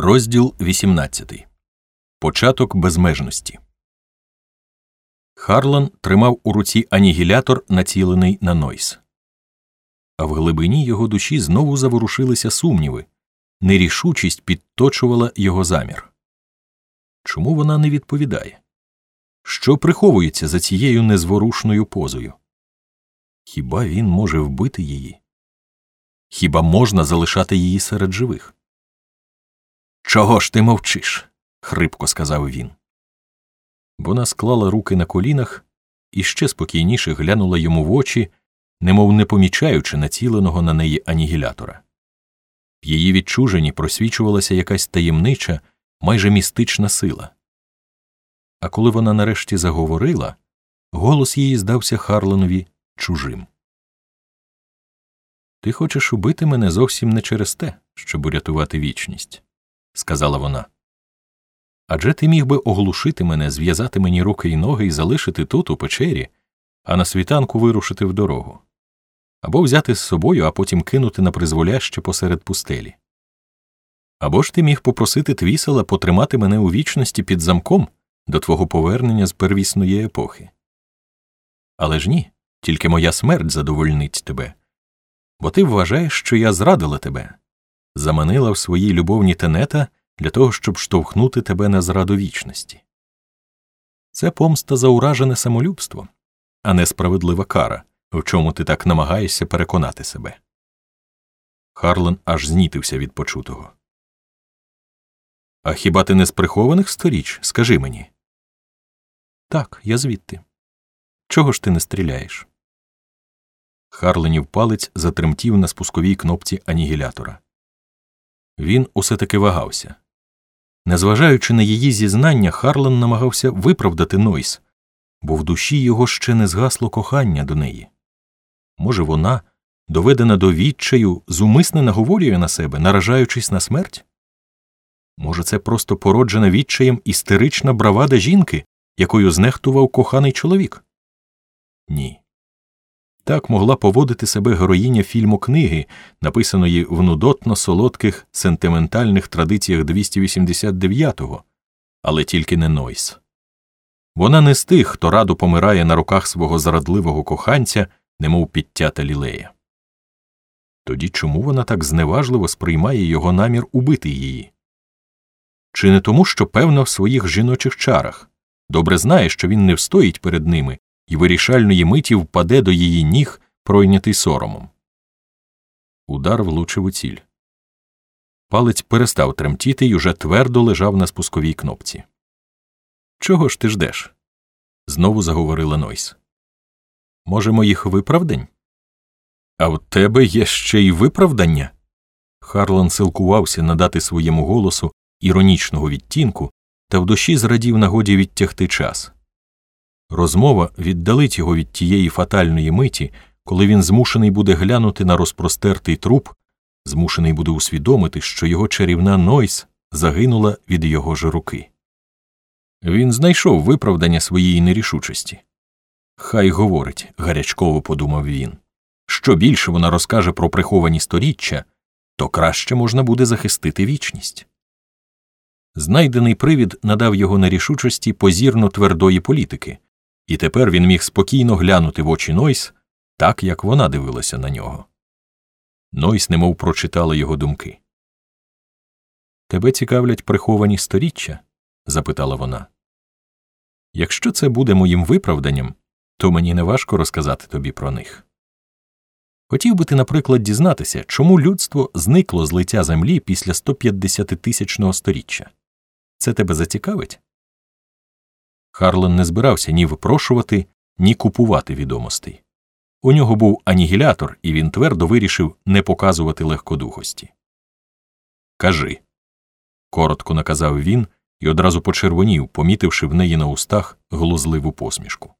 Розділ 18. Початок безмежності. Харлан тримав у руці анігілятор, націлений на Нойс. А в глибині його душі знову заворушилися сумніви. Нерішучість підточувала його замір. Чому вона не відповідає? Що приховується за цією незворушною позою? Хіба він може вбити її? Хіба можна залишати її серед живих? Чого ж ти мовчиш? хрипко сказав він. Вона склала руки на колінах і ще спокійніше глянула йому в очі, немов не помічаючи націленого на неї анігілятора. В її відчуженні просвічувалася якась таємнича, майже містична сила. А коли вона нарешті заговорила, голос її здався Харленові чужим. Ти хочеш убити мене зовсім не через те, щоб урятувати вічність сказала вона. Адже ти міг би оглушити мене, зв'язати мені руки й ноги і залишити тут, у печері, а на світанку вирушити в дорогу, або взяти з собою, а потім кинути на призволяще посеред пустелі. Або ж ти міг попросити твісела потримати мене у вічності під замком до твого повернення з первісної епохи. Але ж ні, тільки моя смерть задовольнить тебе, бо ти вважаєш, що я зрадила тебе, заманила в свої любовні тенета для того, щоб штовхнути тебе на зраду вічності. Це помста за уражене самолюбство, а не справедлива кара, в чому ти так намагаєшся переконати себе. Харлан аж знітився від почутого. А хіба ти не з прихованих сторіч? Скажи мені. Так, я звідти. Чого ж ти не стріляєш? Харланів палець затремтів на спусковій кнопці анігілятора. Він усе таки вагався. Незважаючи на її зізнання, Харлан намагався виправдати Нойс, бо в душі його ще не згасло кохання до неї. Може, вона, доведена до відчаю, зумисне наговорює на себе, наражаючись на смерть? Може, це просто породжена відчаєм істерична бравада жінки, якою знехтував коханий чоловік? Ні. Так могла поводити себе героїня фільму книги, написаної в нудотно солодких сентиментальних традиціях 289-го, але тільки не Нойс. Вона не з тих, хто радо помирає на руках свого зрадливого коханця, немов підтята лілея. Тоді чому вона так зневажливо сприймає його намір убити її? Чи не тому, що певно в своїх жіночих чарах добре знає, що він не встоїть перед ними і вирішальної миті впаде до її ніг, пройнятий соромом. Удар влучив у ціль. Палець перестав тремтіти й уже твердо лежав на спусковій кнопці. Чого ж ти ждеш? знову заговорила Нойс. Може, моїх виправдань? А в тебе є ще й виправдання? Харлан силкувався надати своєму голосу іронічного відтінку, та в душі зрадів нагоді відтягти час. Розмова віддалить його від тієї фатальної миті, коли він змушений буде глянути на розпростертий труп, змушений буде усвідомити, що його чарівна Нойс загинула від його ж руки. Він знайшов виправдання своєї нерішучості. Хай говорить, гарячково подумав він. Що більше вона розкаже про приховані сторіччя, то краще можна буде захистити вічність. Знайдений привід надав його нерішучості позірно твердої політики і тепер він міг спокійно глянути в очі Нойс, так як вона дивилася на нього. Нойс немов прочитала його думки. Тебе цікавлять приховані сторіччя? запитала вона. Якщо це буде моїм виправданням, то мені не важко розказати тобі про них. Хотів би ти, наприклад, дізнатися, чому людство зникло з лиця землі після 150 тисячного сторіччя. Це тебе зацікавить? Харлан не збирався ні випрошувати, ні купувати відомостей. У нього був анігілятор, і він твердо вирішив не показувати легкодухості. Кажи. коротко наказав він і одразу почервонів, помітивши в неї на устах глузливу посмішку.